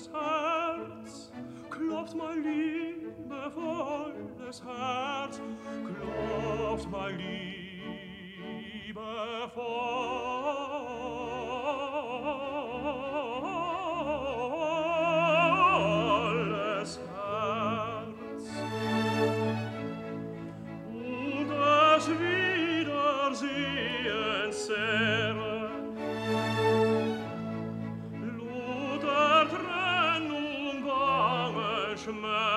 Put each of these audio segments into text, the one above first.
volles Herz, klopft mein liebevolles Herz, klopft mein liebevolles Herz. Und das Wiedersehen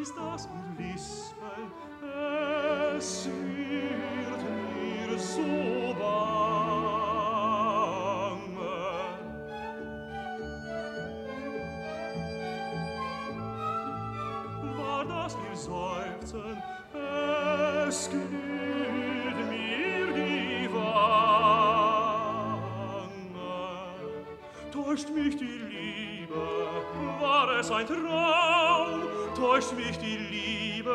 ist das Lispel, es wird mir so bange. War das ihr Seufzen, es glüht mir die Wange, täuscht mich die Liebe, Liebe, war es ein Traum, täuscht mich die Liebe,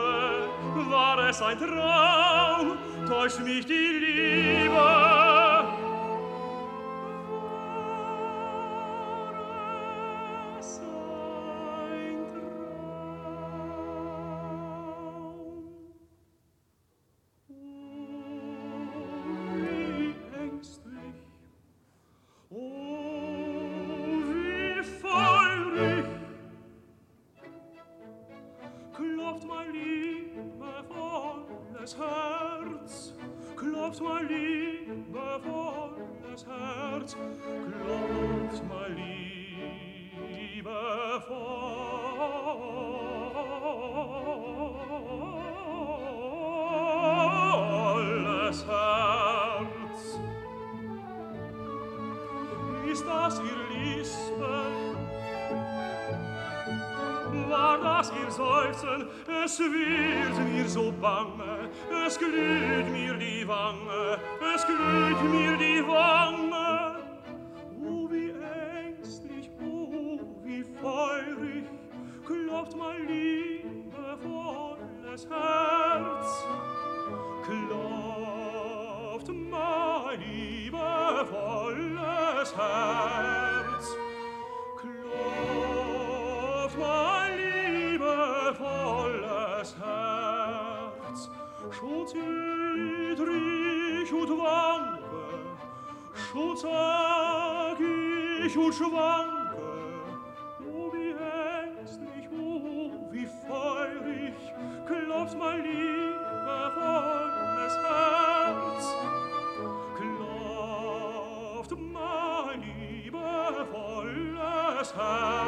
war es ein Traum, täuscht mich die Liebe. liebevolles Herz, klopft mein liebevolles Herz, klopft mein liebevolles Herz. Ist das ihr Lispel? lass ihr seufzen, es wird mir so bange, es glüht mir die Wange, es glüht mir die Wange. Oh, wie ängstlich, oh, wie feurig, klopft mein liebevolles Herz. Klopft mein liebevolles Herz. schon sag ich und schwanke, oh wie ängstlich, oh um, wie feurig, klopft mein liebevolles Herz. Klopft mein liebevolles Herz.